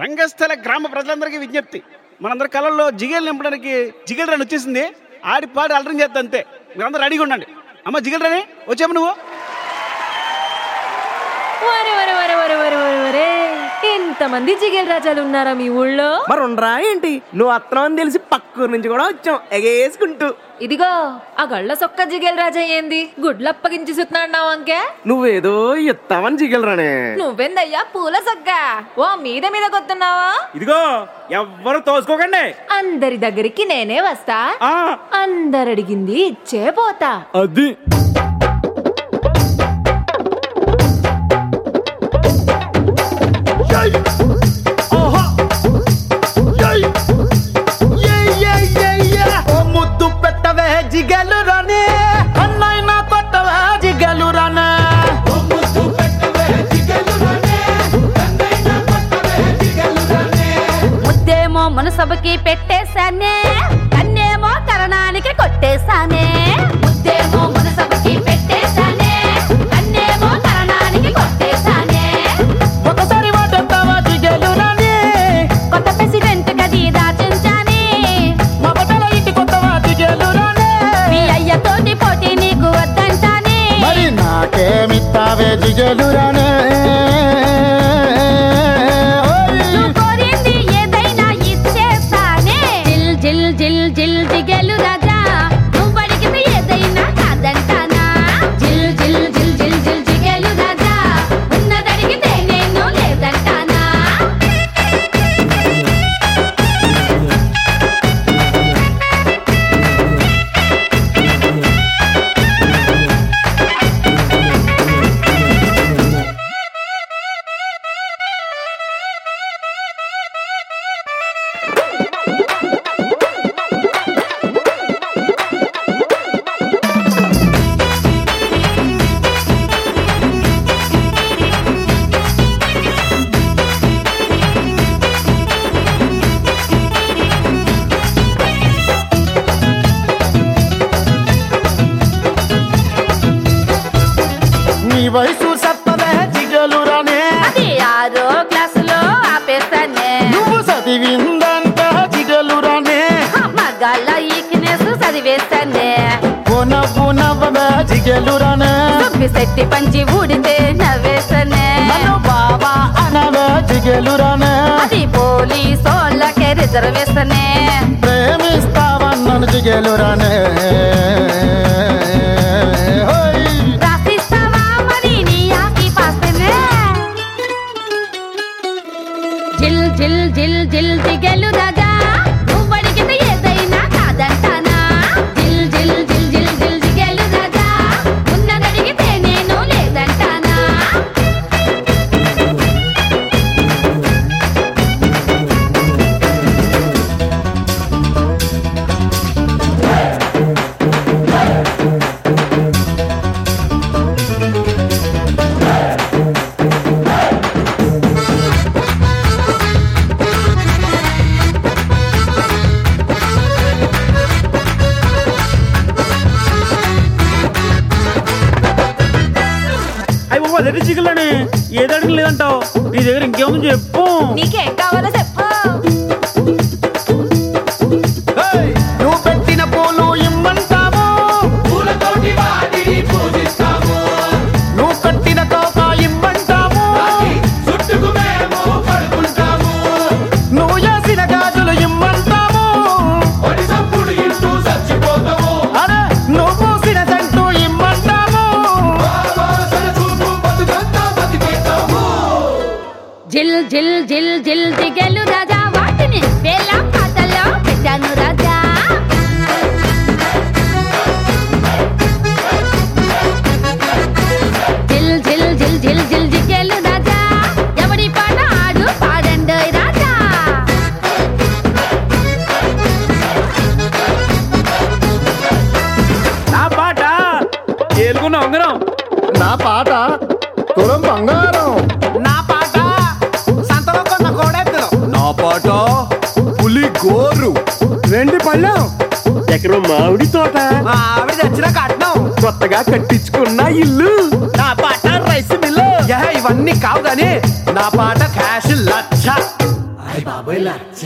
రంగస్థల గ్రామ ప్రజలందరికీ విజ్ఞప్తి. మనందరి కళల్లో జిగేలు నింపడానికి జిగేల్ రాని వచ్చేసింది. ఆడి పాడి అలరం చేస్తా అంతే. మీరందరూ రెడీగా ఉండండి. అమ్మ జిగేల్ రాని వచ్చాము నువ్వు. ఎంతమంది జిగేల్ రాజాలు ఉన్నారా మీ ఊళ్ళో? మరి ఉండరా ఏంటి? నువ్వు అత్తనం అని తెలిసి పక్కూరు నుంచి కూడా వచ్చాం. ఎగేసుకుంటూ. ఇదిగో ఆ గళ్ళ సొక్క జిగేల్ రాజా ఏంది? గుడ్లు అప్పగించి సుతున్నాడు అంకే? నువ్వేదో ఇస్తావని జిగలరానే నువ్వెందయ్యా పూల సొక్క? ఓ మీద మీద కొత్తున్నావా? ఇదిగో ఎవ్వరు తోసుకోకండి. అందరి దగ్గరికి నేనే వస్తా. ఆ, అందరు అడిగింది ఇచ్చే పోతా. అది. మనసభకి పెట్టేశానే కన్నేమో కరణానికి కొట్టేశానే. ముద్దేమో మనసభకి పెట్టేశానే కన్నేమో కరణానికి కొట్టేశానే. ఒకసారి వాటంతావా జిగలు రానే కొత్త ప్రెసిడెంట్ గది దాచించాని. మా బట్టల ఇంటి కొత్తవా జిగలు రానే మీ అయ్యతోటి పోటీ నీకు వద్దంటాని. మరి నాకేమిస్తావే జిగలు వయసు సత్తవే జిగలు రానే అది ఆరో క్లాసులో ఆపేస్తానే నువ్వు చదివిందంట జిగలు రానే మగాళ్ళ ఈక్నెస్ చదివేస్తానే పునవ్వు నవ్వవే జిగలు రానే దుబ్బి శెట్టి పంచి ఊడితే నవ్వేస్తానే బాబా అనవే జిగలు రానే అది పోలీసోళ్ళకే రిజర్వేషనే ప్రేమిస్తావన్నను జిగలు జిల్ జిల్ అయ్యి బాబు అదే జిగలని ఏది అడిగిన నీ దగ్గర ఇంకేముంది చెప్పు. నీకేం కావాలో చెప్పు. జిల్ జిల్ జిల్ జిల్ దిగెలు రాజా. వాటిని వేల పాటల్లో పెట్టాను రాజా. జిల్ జిల్ జిల్ జిల్ జిల్ దిగెలు రాజా. ఎవడి పాట ఆడు పాడండోయ్ రాజా. నా పాట ఏలుకున్న ఉంగరం. నా పాట గోరు. వెండి పళ్ళెం. ఎకరం మామిడి తోట. మా ఆవిడ తెచ్చిన కట్నం. కొత్తగా కట్టించుకున్న ఇల్లు. నా పాట రైస్ మిల్లు ఇవన్నీ కావు గాని నా పాట క్యాష్ లక్ష బాబోయ్ లచ్చ.